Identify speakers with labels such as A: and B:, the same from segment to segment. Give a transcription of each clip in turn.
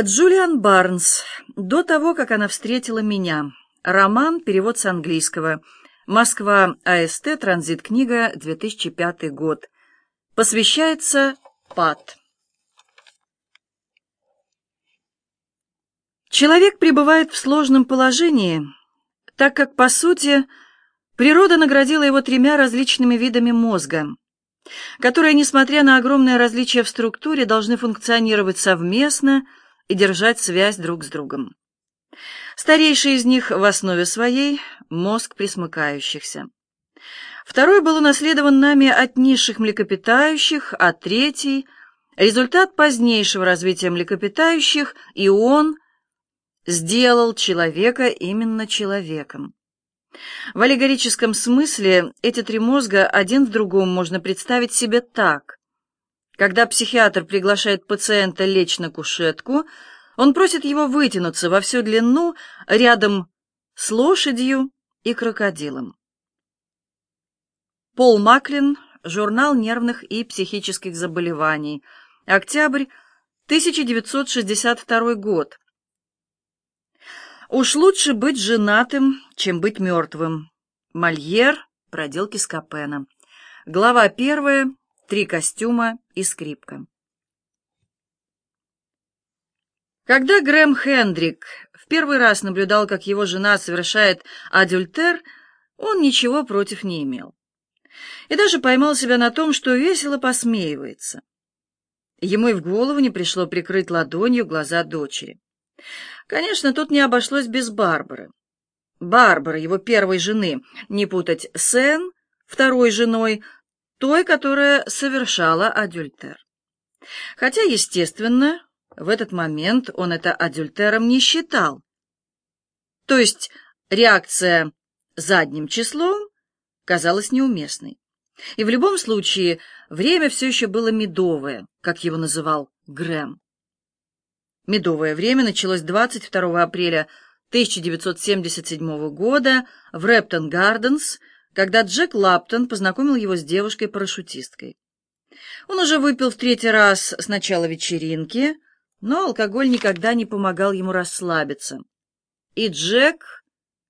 A: Джулиан Барнс. До того, как она встретила меня. Роман, перевод с английского. Москва, АСТ, транзит книга, 2005 год. Посвящается Пат. Человек пребывает в сложном положении, так как, по сути, природа наградила его тремя различными видами мозга, которые, несмотря на огромное различие в структуре, должны функционировать совместно и держать связь друг с другом. Старейший из них в основе своей – мозг присмыкающихся. Второй был унаследован нами от низших млекопитающих, а третий – результат позднейшего развития млекопитающих, и он сделал человека именно человеком. В аллегорическом смысле эти три мозга один в другом можно представить себе так. Когда психиатр приглашает пациента лечь на кушетку, он просит его вытянуться во всю длину рядом с лошадью и крокодилом. Пол Маклин, журнал нервных и психических заболеваний, октябрь 1962 год. Уж лучше быть женатым, чем быть мертвым. Мольер, проделки Скопена. Глава первая, три костюма и скрипка. Когда Грэм Хендрик в первый раз наблюдал, как его жена совершает адюльтер, он ничего против не имел. И даже поймал себя на том, что весело посмеивается. Ему и в голову не пришло прикрыть ладонью глаза дочери. Конечно, тут не обошлось без Барбары. Барбара, его первой жены, не путать с Энн, второй женой, той, которая совершала адюльтер. Хотя, естественно, в этот момент он это адюльтером не считал. То есть реакция задним числом казалась неуместной. И в любом случае время все еще было медовое, как его называл Грэм. Медовое время началось 22 апреля 1977 года в Рэптон Гарденс, когда Джек Лаптон познакомил его с девушкой-парашютисткой. Он уже выпил в третий раз с начала вечеринки, но алкоголь никогда не помогал ему расслабиться. И Джек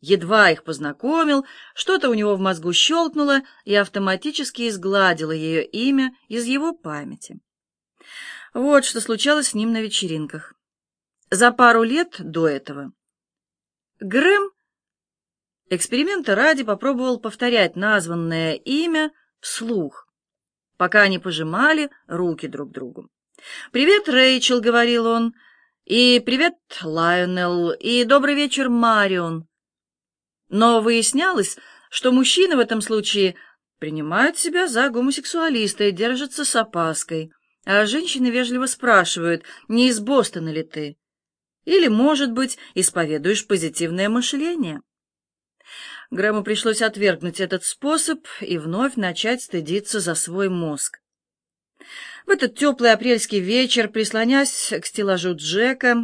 A: едва их познакомил, что-то у него в мозгу щелкнуло и автоматически изгладило ее имя из его памяти. Вот что случалось с ним на вечеринках. За пару лет до этого Грэм Эксперимента ради попробовал повторять названное имя вслух, пока они пожимали руки друг другу. «Привет, Рэйчел», — говорил он, — «и привет, Лайонел, и добрый вечер, Марион». Но выяснялось, что мужчины в этом случае принимают себя за гомосексуалиста и держатся с опаской, а женщины вежливо спрашивают, не из Бостона ли ты, или, может быть, исповедуешь позитивное мышление. Грэму пришлось отвергнуть этот способ и вновь начать стыдиться за свой мозг. В этот теплый апрельский вечер, прислонясь к стеллажу Джека,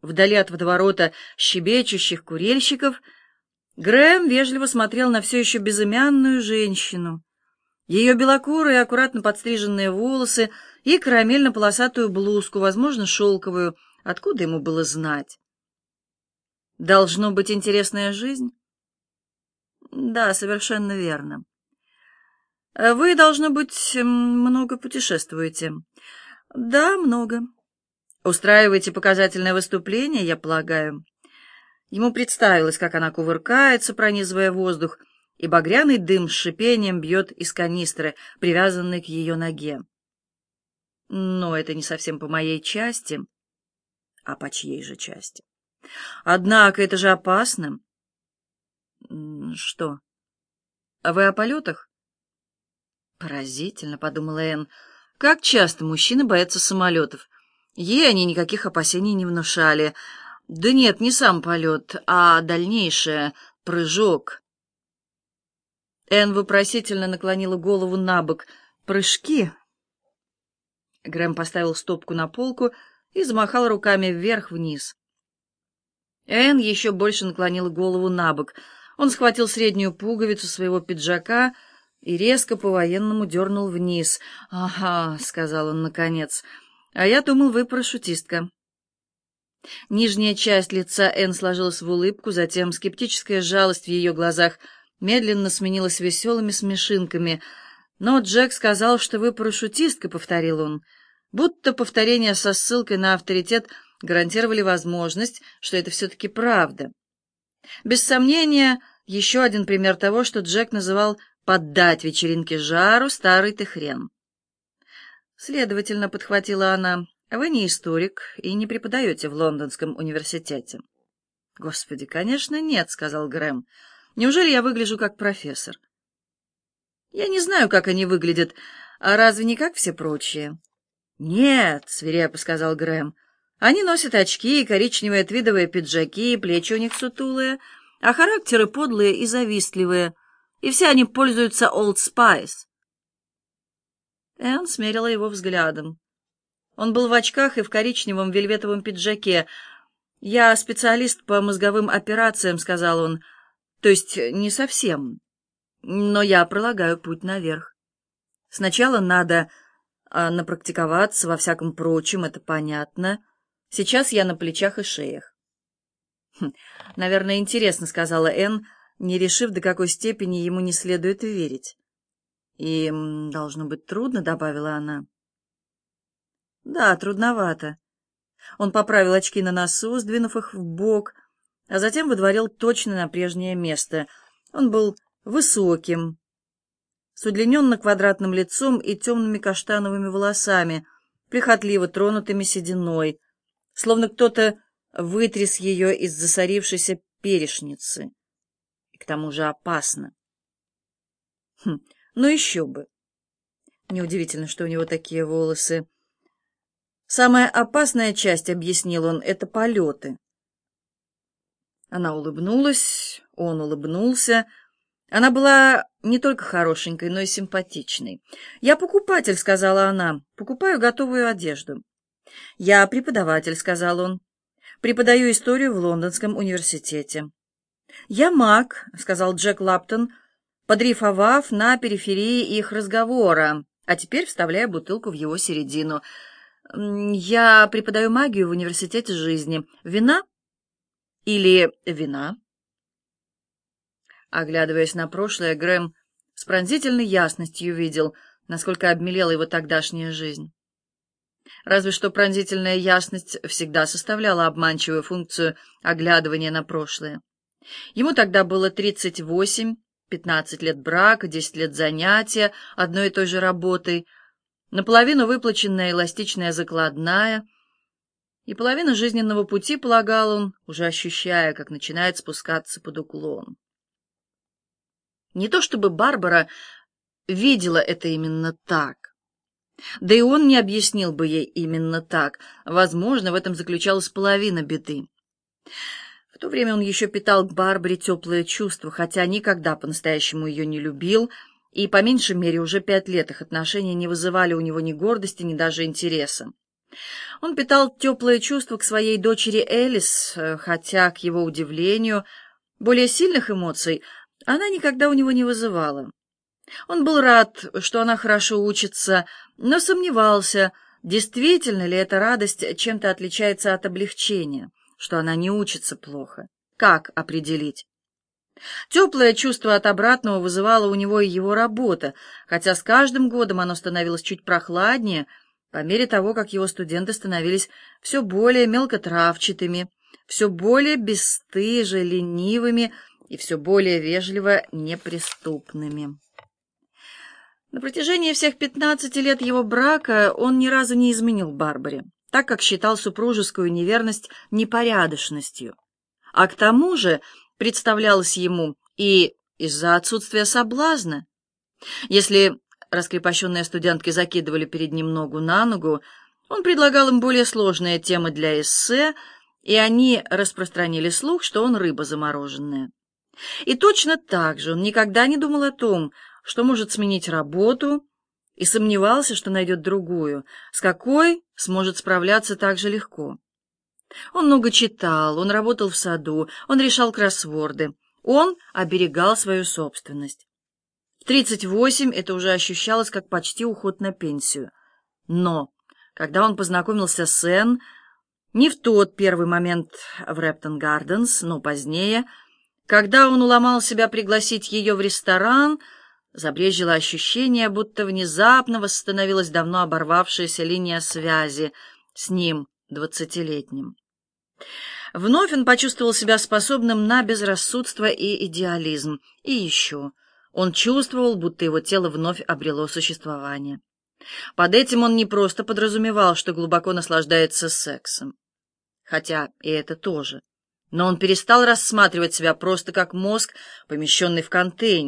A: вдали от водоворота щебечущих курильщиков, Грэм вежливо смотрел на все еще безымянную женщину. Ее белокурые, аккуратно подстриженные волосы и карамельно-полосатую блузку, возможно, шелковую, откуда ему было знать. Должно быть интересная жизнь. Да, совершенно верно. Вы, должно быть, много путешествуете. Да, много. Устраиваете показательное выступление, я полагаю. Ему представилось, как она кувыркается, пронизывая воздух, и багряный дым с шипением бьет из канистры, привязанной к ее ноге. Но это не совсем по моей части. А по чьей же части? Однако это же опасно. Что? А вы о полетах? Поразительно, подумала Энн. Как часто мужчины боятся самолетов. Ей они никаких опасений не внушали. Да нет, не сам полет, а дальнейшее, прыжок. Энн вопросительно наклонила голову на бок. «Прыжки?» Грэм поставил стопку на полку и замахал руками вверх-вниз. Энн еще больше наклонила голову на бок — он схватил среднюю пуговицу своего пиджака и резко по-военному дернул вниз. «Ага», — сказал он наконец, — «а я думал, вы парашютистка». Нижняя часть лица Энн сложилась в улыбку, затем скептическая жалость в ее глазах медленно сменилась веселыми смешинками. «Но Джек сказал, что вы парашютистка», — повторил он, будто повторение со ссылкой на авторитет гарантировали возможность, что это все-таки правда. Без сомнения, еще один пример того, что Джек называл «поддать вечеринке жару, старый ты хрен». Следовательно, подхватила она, вы не историк и не преподаете в Лондонском университете. Господи, конечно, нет, сказал Грэм. Неужели я выгляжу как профессор? Я не знаю, как они выглядят, а разве не как все прочие? Нет, свирепо сказал Грэм. Они носят очки, коричневые твидовые пиджаки, плечи у них сутулые, а характеры подлые и завистливые, и все они пользуются Old Spice. Энн смерила его взглядом. Он был в очках и в коричневом вельветовом пиджаке. «Я специалист по мозговым операциям», — сказал он. «То есть не совсем, но я пролагаю путь наверх. Сначала надо а, напрактиковаться во всяком прочем, это понятно. Сейчас я на плечах и шеях». «Хм, «Наверное, интересно», — сказала Энн, не решив, до какой степени ему не следует верить. «И должно быть трудно», — добавила она. Да, трудновато. Он поправил очки на носу, сдвинув их в бок, а затем выдворил точно на прежнее место. Он был высоким, с удлиненно-квадратным лицом и темными каштановыми волосами, прихотливо тронутыми сединой, словно кто-то вытряс ее из засорившейся перешницы. И к тому же опасно. Хм, ну еще бы. Неудивительно, что у него такие волосы. Самая опасная часть, объяснил он, — это полеты. Она улыбнулась, он улыбнулся. Она была не только хорошенькой, но и симпатичной. «Я покупатель», — сказала она, — «покупаю готовую одежду». «Я преподаватель», — сказал он. «Преподаю историю в Лондонском университете». «Я маг», — сказал Джек Лаптон, подрифовав на периферии их разговора, а теперь вставляя бутылку в его середину — я преподаю магию в университете жизни. Вина? Или вина? Оглядываясь на прошлое, Грэм с пронзительной ясностью видел, насколько обмелела его тогдашняя жизнь. Разве что пронзительная ясность всегда составляла обманчивую функцию оглядывания на прошлое. Ему тогда было 38, 15 лет брака, 10 лет занятия одной и той же работой — наполовину выплаченная эластичная закладная, и половину жизненного пути, полагал он, уже ощущая, как начинает спускаться под уклон. Не то чтобы Барбара видела это именно так. Да и он не объяснил бы ей именно так. Возможно, в этом заключалась половина беды. В то время он еще питал к Барбаре теплые чувства, хотя никогда по-настоящему ее не любил, и по меньшей мере уже пять лет их отношения не вызывали у него ни гордости, ни даже интереса. Он питал теплое чувство к своей дочери Элис, э, хотя, к его удивлению, более сильных эмоций она никогда у него не вызывала. Он был рад, что она хорошо учится, но сомневался, действительно ли эта радость чем-то отличается от облегчения, что она не учится плохо. Как определить? Теплое чувство от обратного вызывало у него и его работа, хотя с каждым годом оно становилось чуть прохладнее, по мере того, как его студенты становились все более мелкотравчатыми, все более бесстыже, ленивыми и все более вежливо неприступными. На протяжении всех пятнадцати лет его брака он ни разу не изменил Барбаре, так как считал супружескую неверность непорядочностью. А к тому же представлялось ему и из-за отсутствия соблазна. Если раскрепощенные студентки закидывали перед ним ногу на ногу, он предлагал им более сложные темы для эссе, и они распространили слух, что он рыба замороженная. И точно так же он никогда не думал о том, что может сменить работу, и сомневался, что найдет другую, с какой сможет справляться так же легко. Он много читал, он работал в саду, он решал кроссворды, он оберегал свою собственность. В 38 это уже ощущалось как почти уход на пенсию. Но, когда он познакомился с Энн, Не в тот первый момент в Рэптон Гарденс, но позднее, когда он уломал себя пригласить ее в ресторан, забрежило ощущение, будто внезапно восстановилась давно оборвавшаяся линия связи с ним, двадцатилетним. Вновь он почувствовал себя способным на безрассудство и идеализм. И еще он чувствовал, будто его тело вновь обрело существование. Под этим он не просто подразумевал, что глубоко наслаждается сексом хотя и это тоже. Но он перестал рассматривать себя просто как мозг, помещенный в контейнер,